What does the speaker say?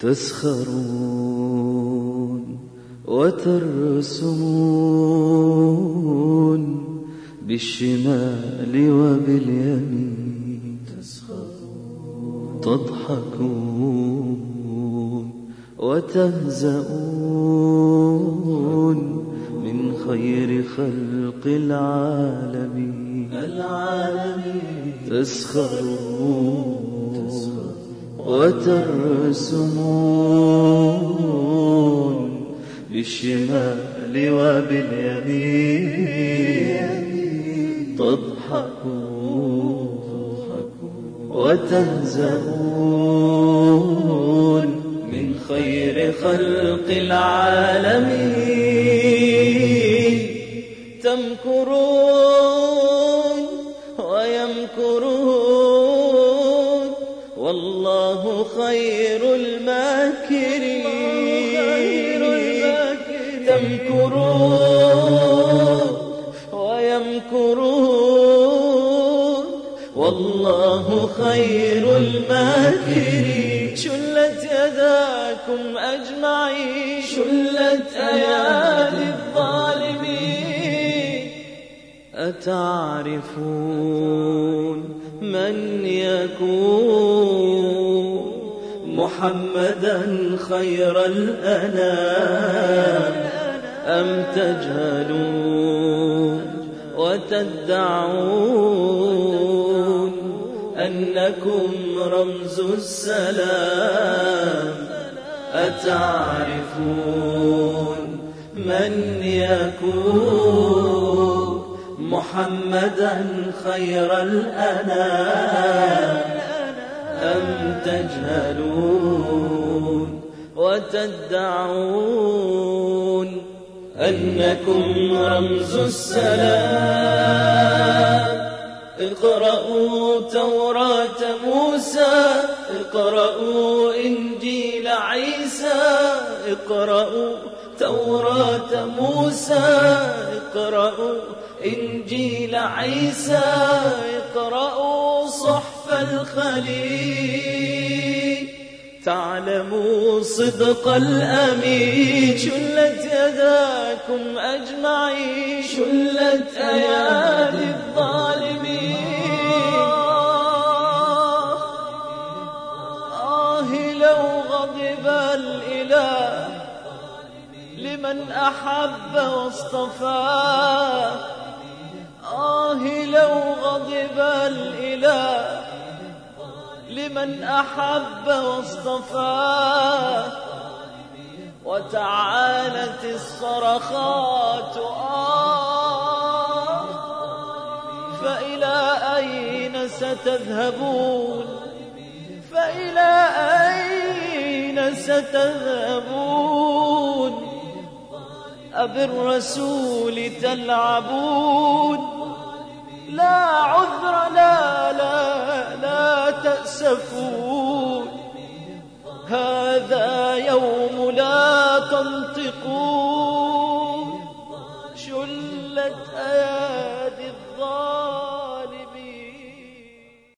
تسخرون وترسمون بالشمال وباليمين تضحكون وتهزؤون من خير خلق العالمين العالمين. تسخرون وترسمون بالشمال وباليمين تضحكون وتهزؤون من خير خلق العالمين تمكرون ويمكرون والله خير الماكرين. تمكرون ويمكرون. والله خير الماكرين. شلت يداكم أجمعين. شلت أيادي الظالمين. أتعرفون من يكون محمدا خير الأنام. أم تجهلون وتدعون أنكم رمز السلام؟ أتعرفون من يكون محمدا خير الأنام؟ أم تجهلون وتدعون أنكم رمز السلام؟ اقرأوا توراة موسى اقرأوا إنجيل عيسى اقرأوا توراة موسى اقرأوا إنجيل عيسى اقرأوا الخليل تعلموا صدق الأمين شلت يداكم أجمعين شلت أيادي الظالمين. آه لو غضب الإله لمن أحب واصطفى. آه لو غضب الإله لمن أحب واصطفى وتعالت الصرخات آه فإلى أين ستذهبون؟ فإلى أين ستذهبون؟ أبالرسول تلعبون؟ لا عذر لا تأسفون هذا يوم لا تنطقون.